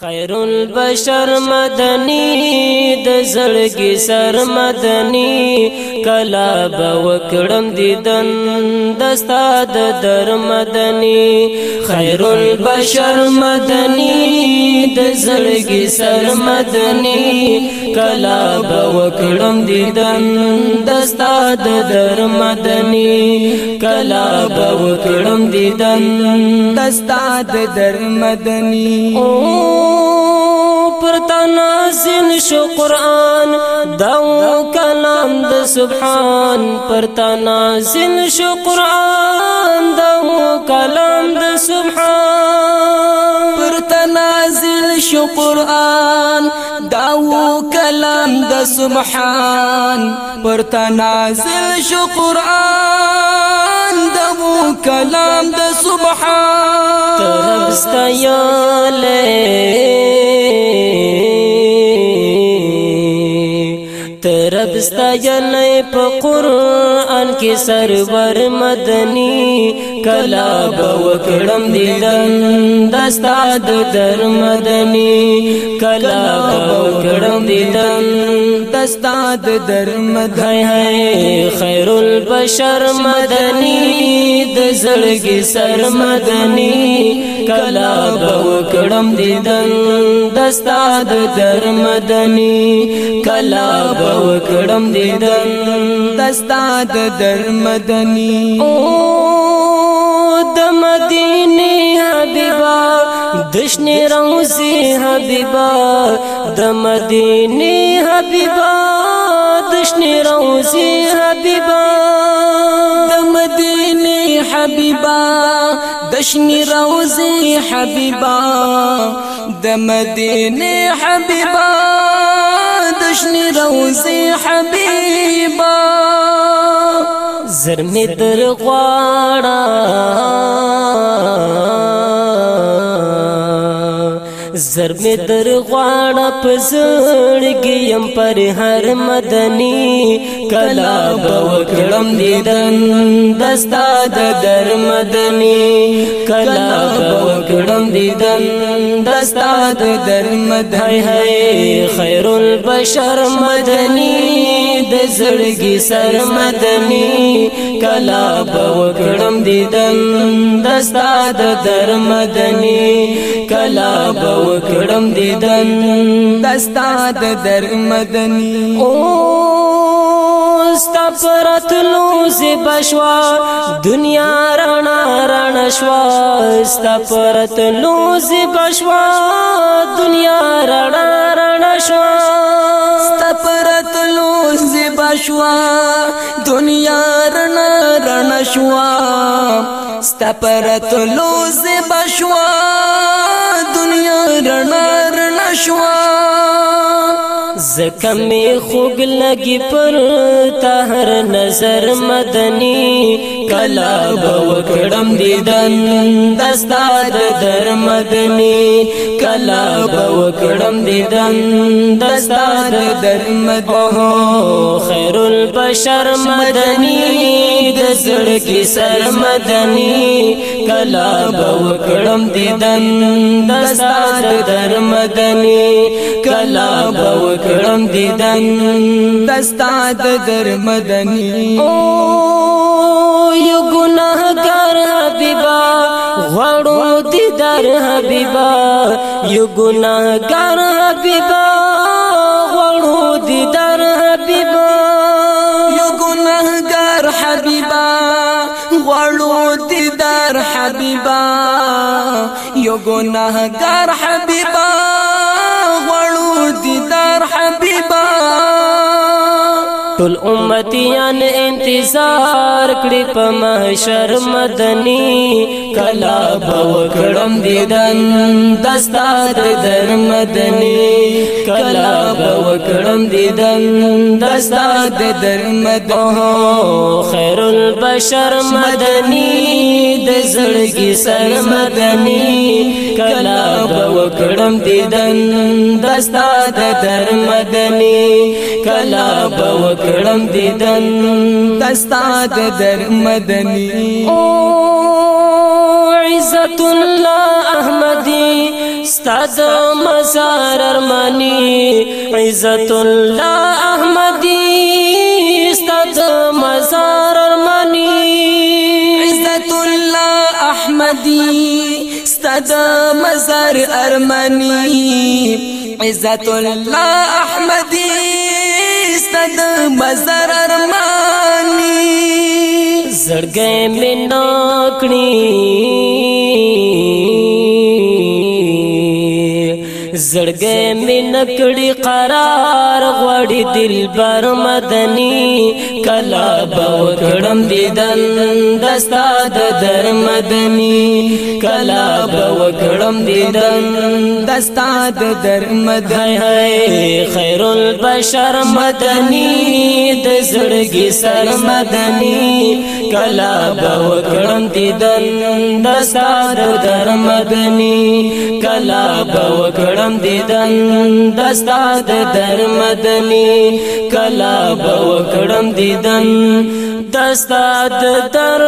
خیر البشر مدنی د زړګي سر مدنی کلا به وکړم دیدن دستا د در مدنی خیر البشر مدنی د زړګي سر مدنی کلا به وکړم دیدن دستا د در مدنی کلا بو کړم دیدن دستا د در مدني او پر تنازل شو قران داو کلام د سبحان پر تنازل شو قران داو کلام د سبحان پر تنازل شو قران داو کلام د سبحان پر تنازل شو قران قرآن دو کلام د سبحان ترب ستایاله ترب ستایاله په قرآن کې سرور مدني کلا به کړم دیدن دستا د در مدني کلا به کړم دیدن دستا د در مدني خير البشر مدني د زړګي سر مدني کلا به کړم دیدن دستا د در مدني کلا به کړم دیدن دستا د در مدني او حبیبا دشنی روزی حبیبا د مدینی حبیبا دشنی روزی حبیبا د مدینی حبیبا دشنی روزی حبیبا د مدینی حبیبا دشنی روزی حبیبا زرمی در زر می در غواړه پزړګي يم پر هر مدني کلا بوکړم دیدن دستا د در مدني کلا بوکړم دیدن دستا د در مدني خير البشر مدني د زړګي سر مدني کلا به وکړم دیدن دستا د در مدني کلا به وکړم دیدن دستا د در مدني او ستا پرت لوز بشوا دنیا رنا رنا شوا ستا پرت لوز بشوا دنیا رنا رنا شوا ستا رنا شوا دنیا رنا رنا شوا ستا پرت لوز بشوا دنیا رنا رنا شوا زکم خوګ لګي پر تا هر نظر مدني کلا بوکړم دیدن دستا د درمدنی کلا بوکړم دیدن دستا د درمد او خیر البشر مدنی د زړګي سر مدنی کلا بوکړم دیدن دستا د درمدنی کلا بوکړم دیدن دستا د درمدنی او یو گناہگار حبیبا غړو دیدار حبیبا یو گناہگار حبیبا غړو دیدار حبیبا یو گناہگار حبیبا غړو دیدار حبیبا یو گناہگار حبیبا غړو دیدار حبیبا ټول امتیان انتظار کړي په محشر مدنی کلا بو کړم دیدن دستاد در مدنی کلا بو کړم دیدن دستاد در مدنی خیر البشر مدني د زړګي سر مدني کلا بو کړم دیدن دستاد در مدني کلا بو غړم دیدن دستا د در مدني او عزت الله احمدي استاد مزار ارماني عزت الله احمدي استاد مزار ارماني عزت الله احمدي استاد مزار ارماني عزت الله احمدي ستا د بازار ارمانی زړګې مې ناکړي زړګې مې نکړي قرار غوړي دلبر مدني کلا به کړم دیدن دستا د در مدني کلا به کړم دیدن دستا د در مدني خیر البشر مدني د زړګي سر مدني کلا به کړم دیدن دستا د در مدني کلا بو کړم دیدن دستا د درمدنی کلا بو کړم دیدن دستا د در